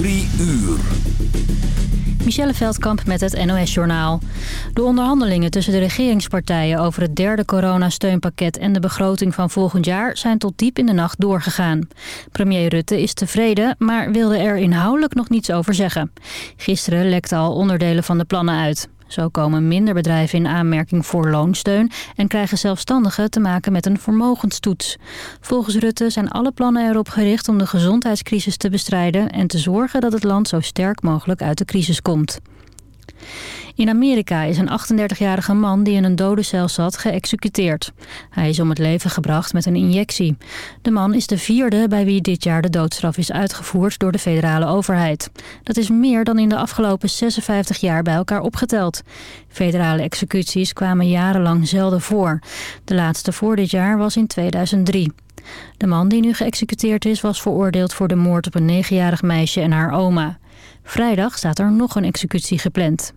Drie uur. Michelle Veldkamp met het NOS-journaal. De onderhandelingen tussen de regeringspartijen over het derde coronasteunpakket en de begroting van volgend jaar zijn tot diep in de nacht doorgegaan. Premier Rutte is tevreden, maar wilde er inhoudelijk nog niets over zeggen. Gisteren lekte al onderdelen van de plannen uit. Zo komen minder bedrijven in aanmerking voor loonsteun... en krijgen zelfstandigen te maken met een vermogenstoets. Volgens Rutte zijn alle plannen erop gericht om de gezondheidscrisis te bestrijden... en te zorgen dat het land zo sterk mogelijk uit de crisis komt. In Amerika is een 38-jarige man die in een dodencel zat geëxecuteerd. Hij is om het leven gebracht met een injectie. De man is de vierde bij wie dit jaar de doodstraf is uitgevoerd door de federale overheid. Dat is meer dan in de afgelopen 56 jaar bij elkaar opgeteld. Federale executies kwamen jarenlang zelden voor. De laatste voor dit jaar was in 2003. De man die nu geëxecuteerd is was veroordeeld voor de moord op een negenjarig meisje en haar oma. Vrijdag staat er nog een executie gepland.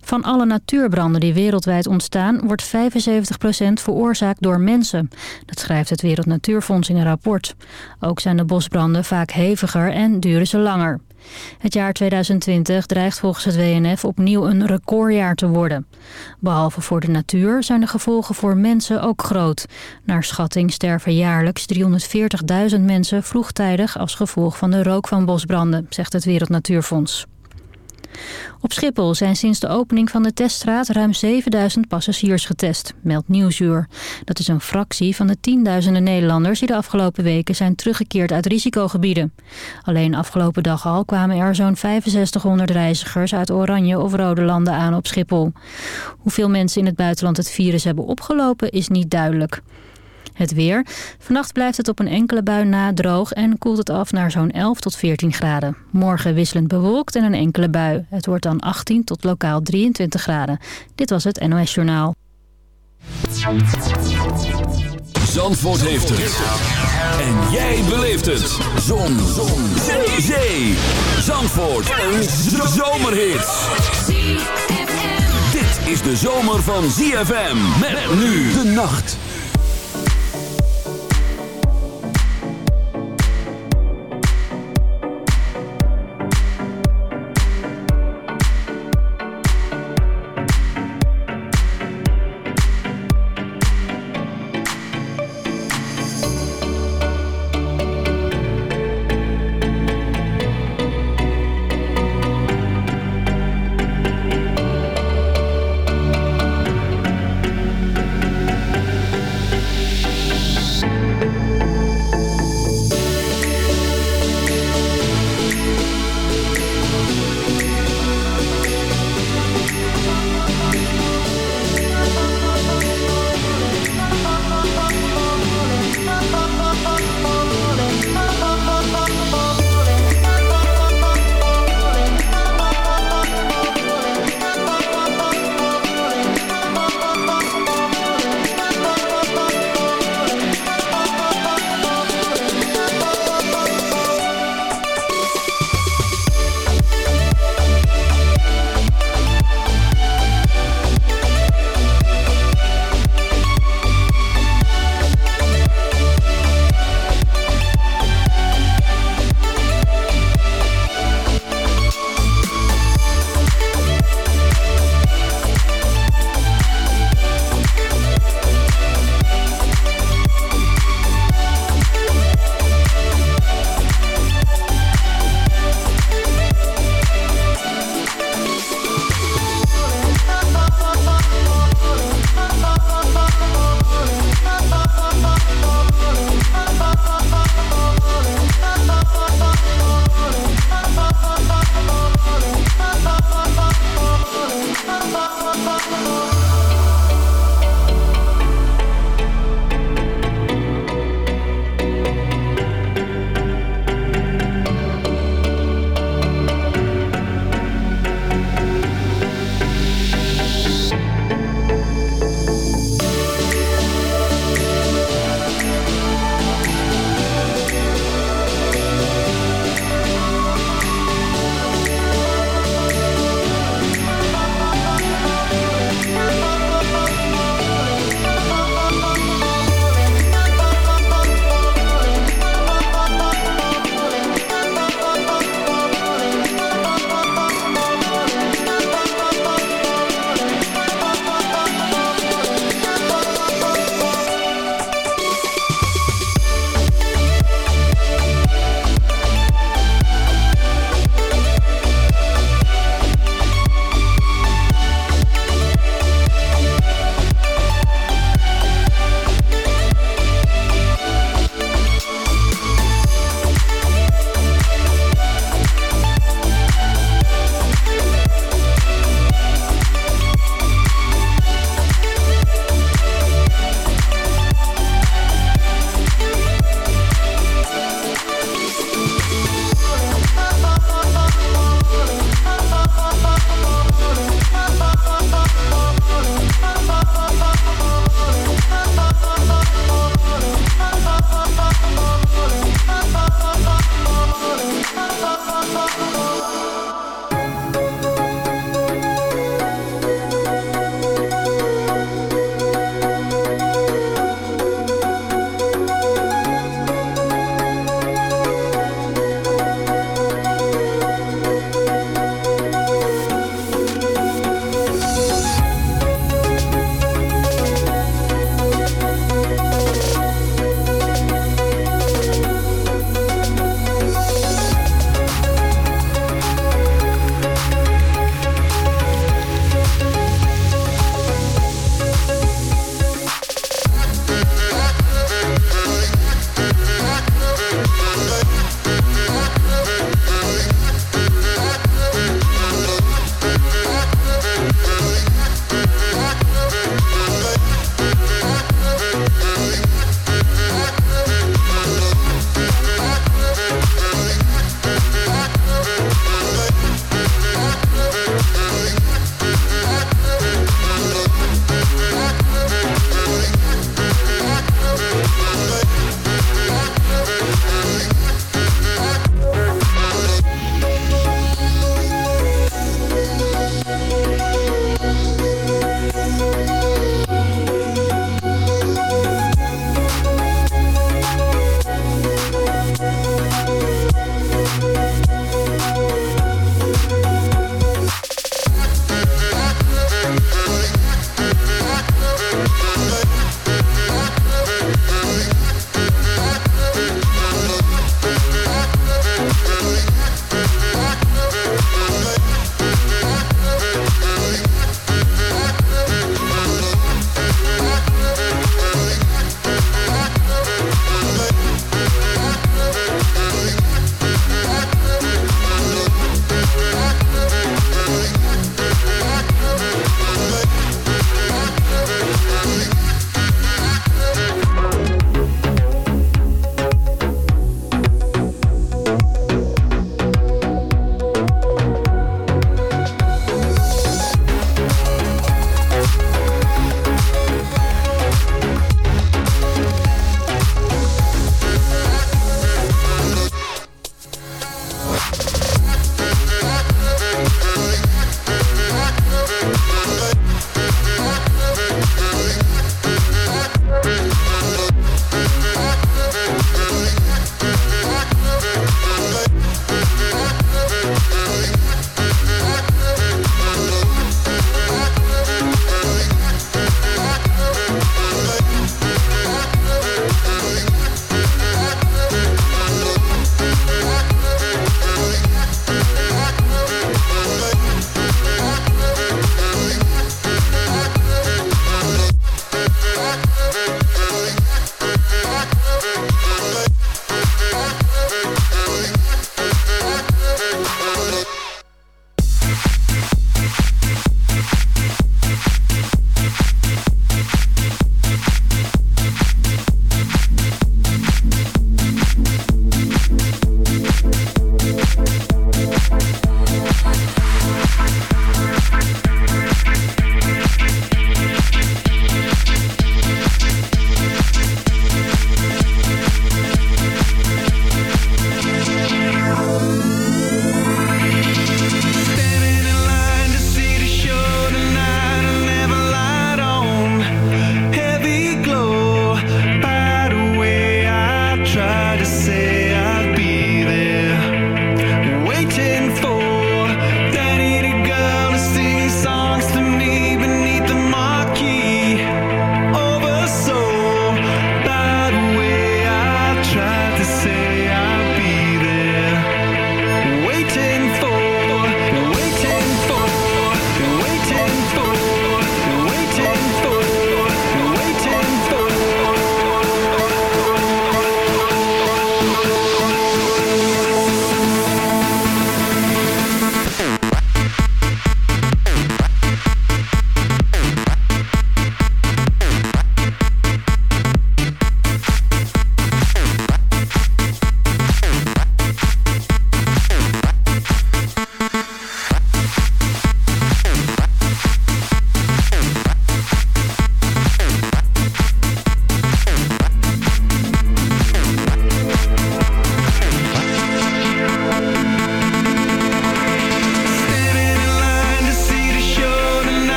Van alle natuurbranden die wereldwijd ontstaan... wordt 75% veroorzaakt door mensen. Dat schrijft het Wereld Natuurfonds in een rapport. Ook zijn de bosbranden vaak heviger en duren ze langer. Het jaar 2020 dreigt volgens het WNF opnieuw een recordjaar te worden. Behalve voor de natuur zijn de gevolgen voor mensen ook groot. Naar schatting sterven jaarlijks 340.000 mensen vroegtijdig als gevolg van de rook van bosbranden, zegt het Wereld Natuurfonds. Op Schiphol zijn sinds de opening van de teststraat ruim 7000 passagiers getest, meldt Nieuwsuur. Dat is een fractie van de tienduizenden Nederlanders die de afgelopen weken zijn teruggekeerd uit risicogebieden. Alleen afgelopen dag al kwamen er zo'n 6500 reizigers uit oranje of rode landen aan op Schiphol. Hoeveel mensen in het buitenland het virus hebben opgelopen is niet duidelijk. Het weer. Vannacht blijft het op een enkele bui na droog en koelt het af naar zo'n 11 tot 14 graden. Morgen wisselend bewolkt en een enkele bui. Het wordt dan 18 tot lokaal 23 graden. Dit was het NOS Journaal. Zandvoort heeft het. En jij beleeft het. Zon. Zon. Zee. Zandvoort. Een zomerhit. Dit is de zomer van ZFM. Met nu de nacht.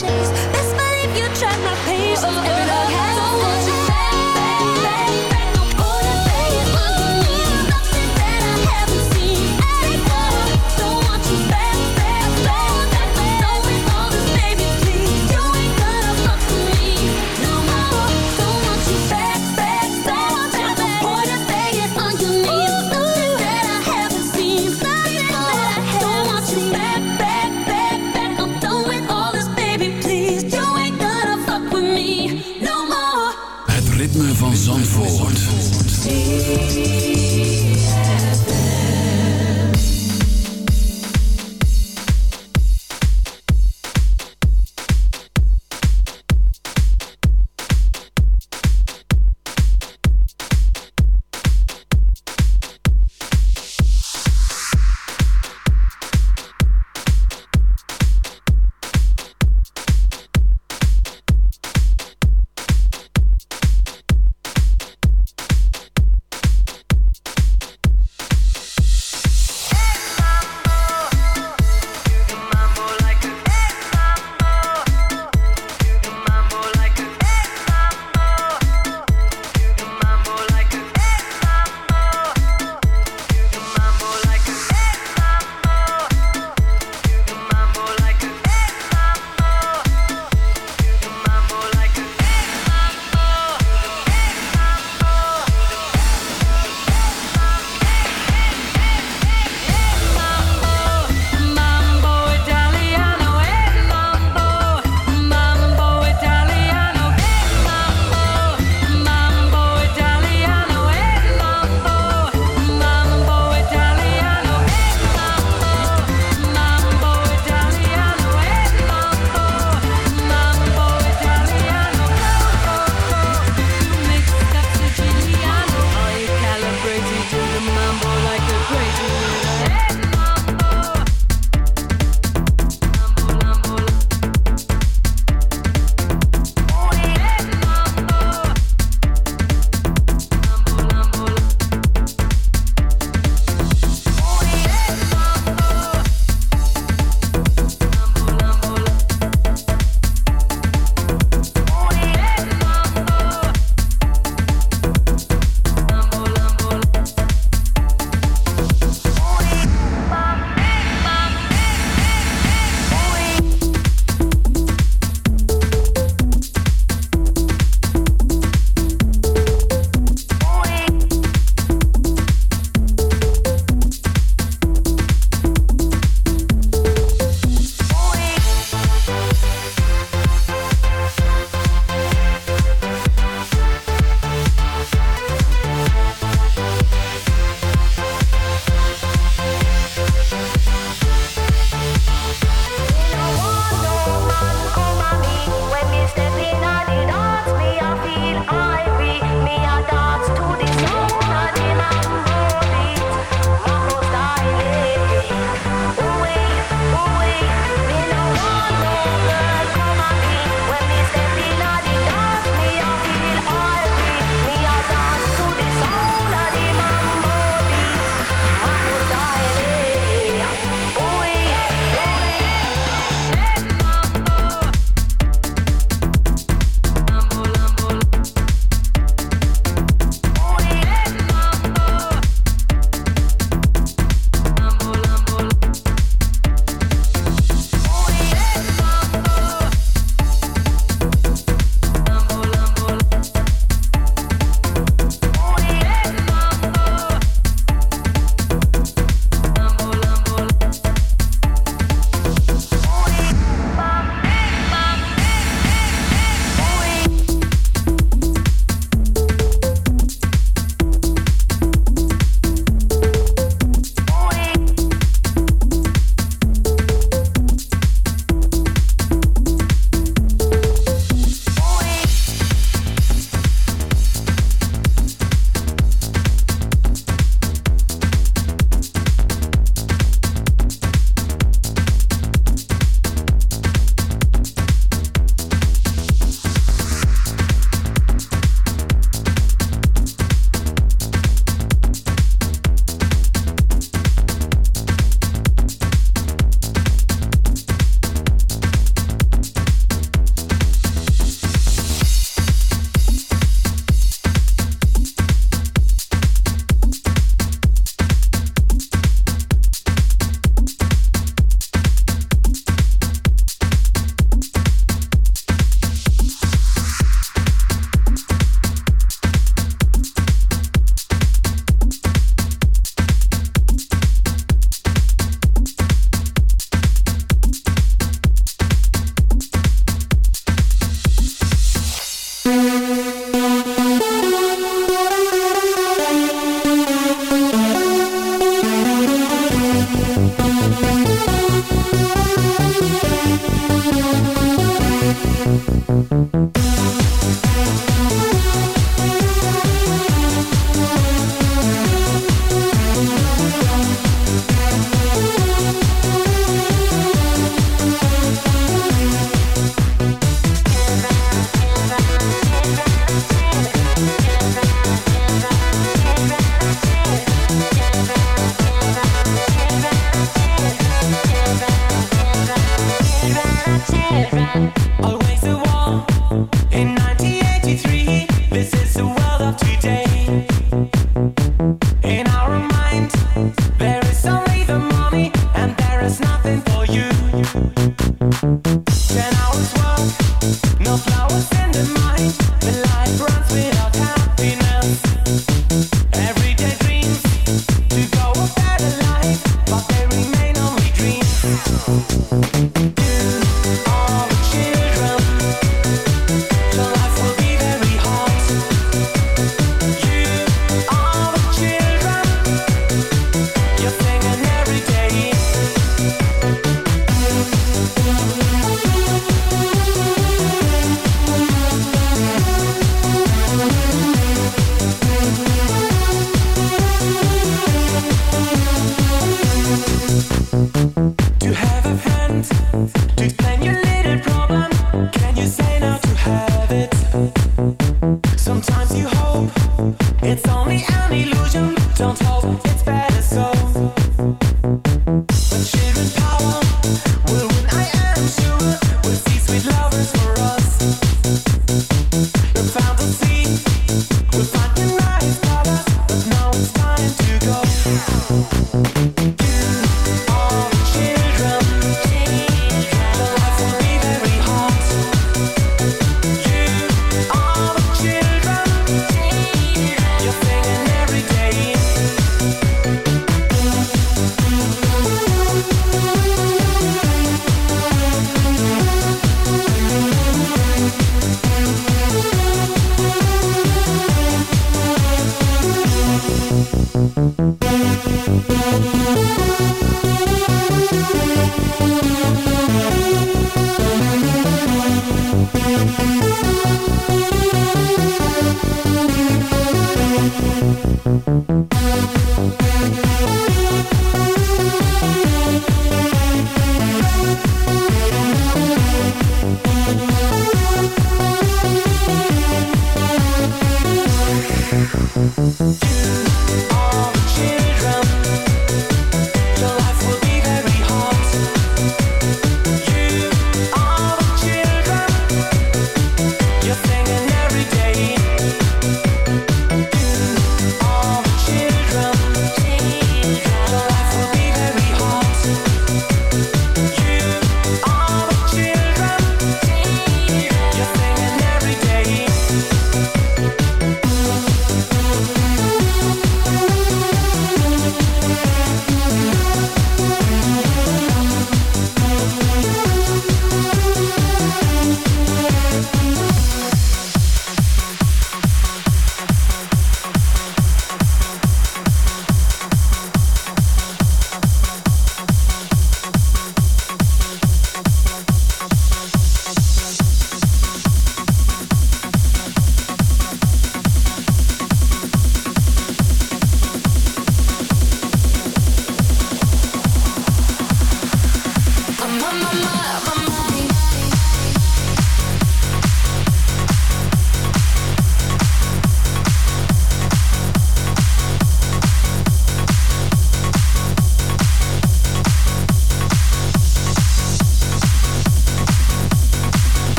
chase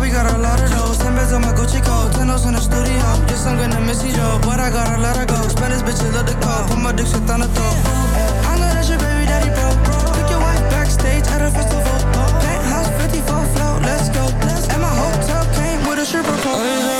we got a lot of those. Ten beds on my Gucci coat, ten in the studio. Yes, I'm gonna miss you, Joe, but I gotta let her go. Spend this bitch, love the call, put my dick shit on the throat. I know that your baby daddy bro. Took your wife backstage at a festival. Penthouse 54 float, let's go. And my hotel came with a stripper pole.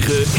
9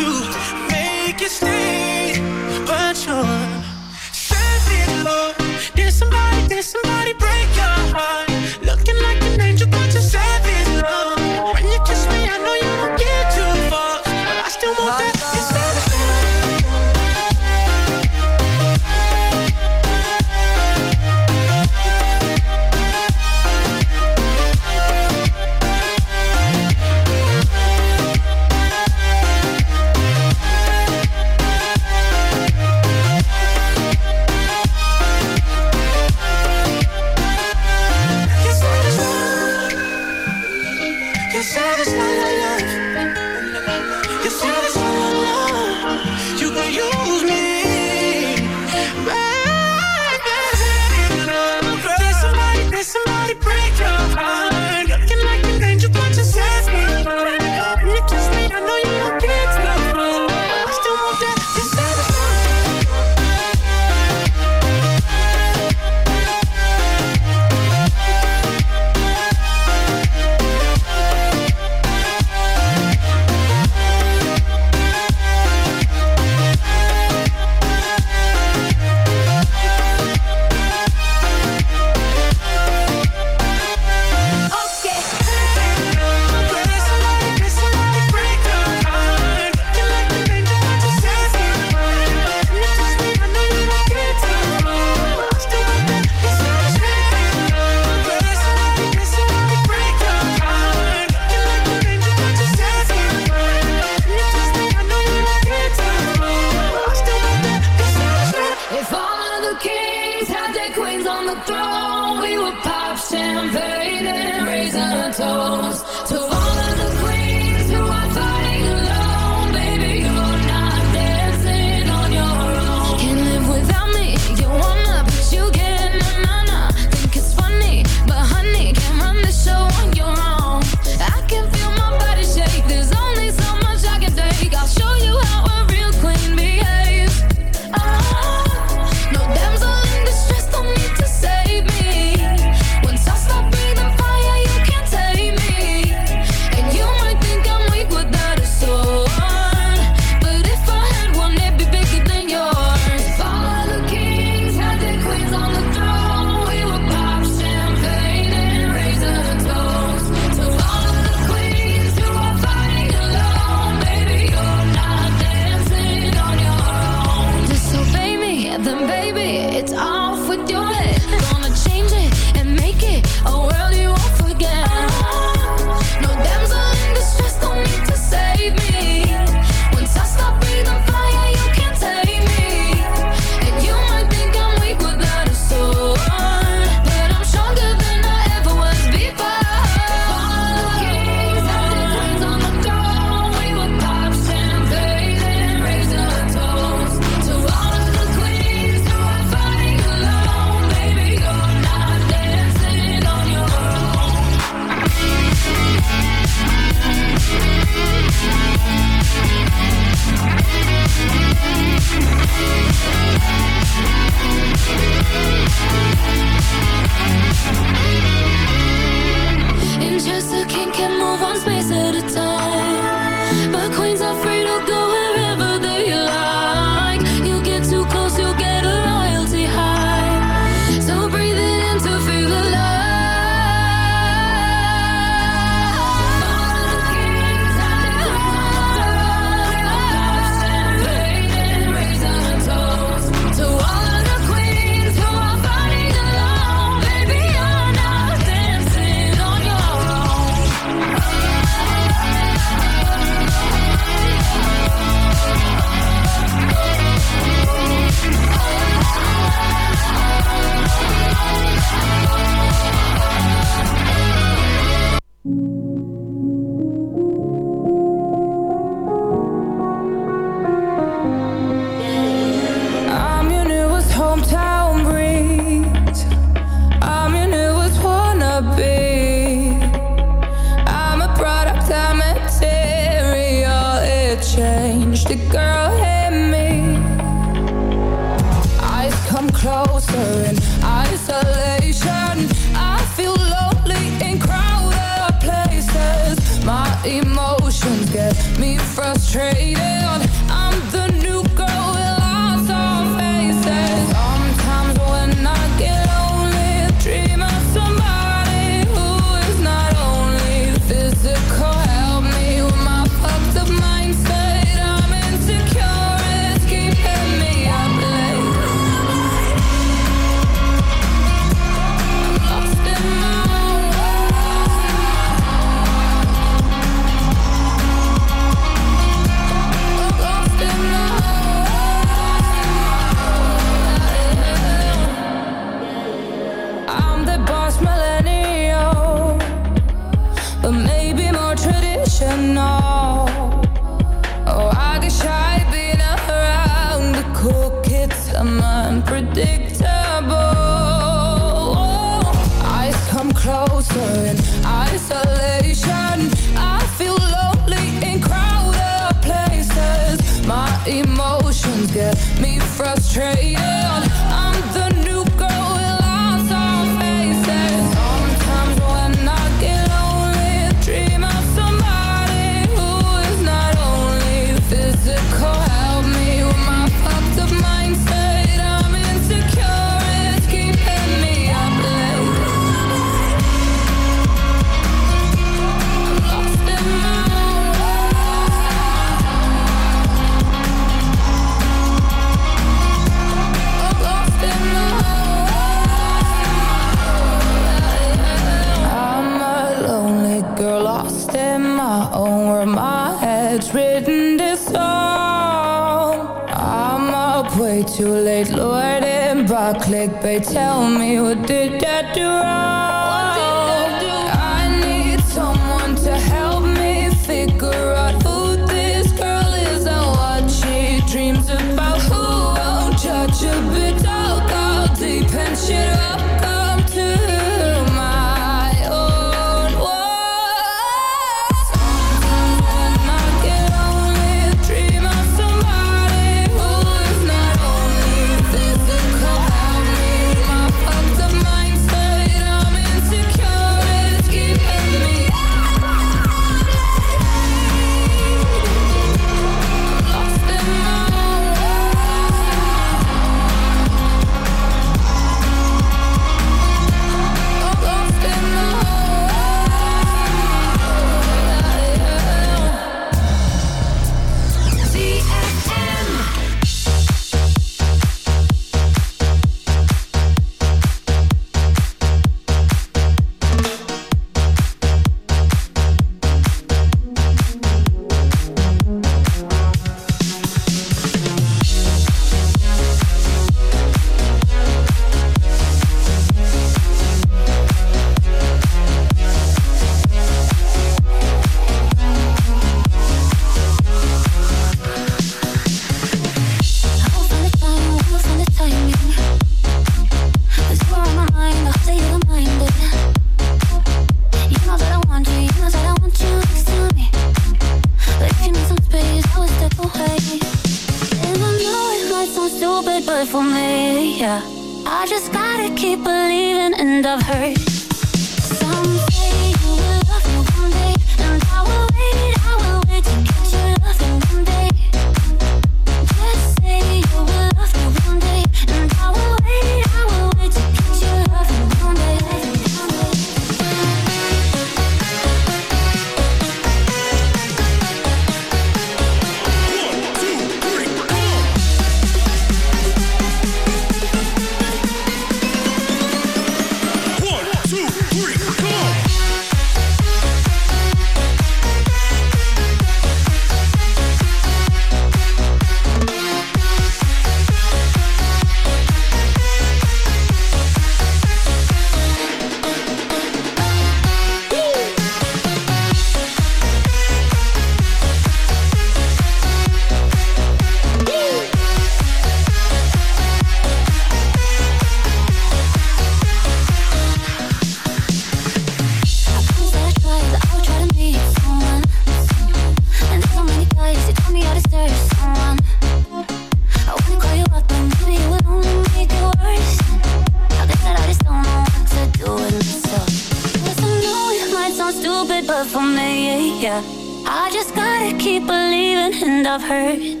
and I've heard you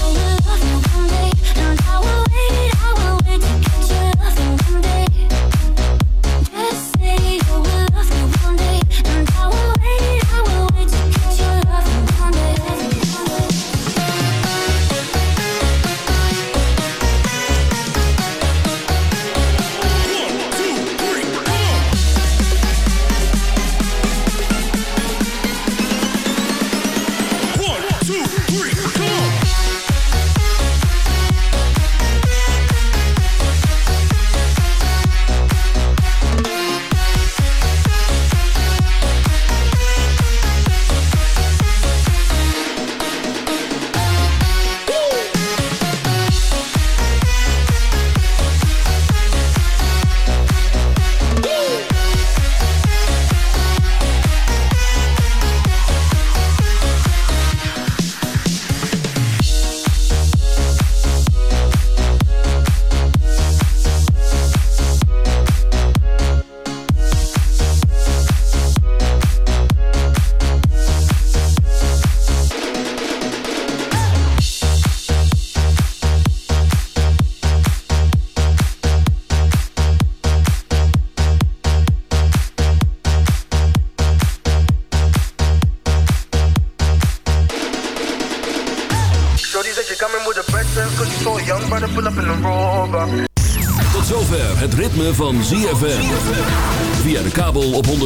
will love me one day, and I will.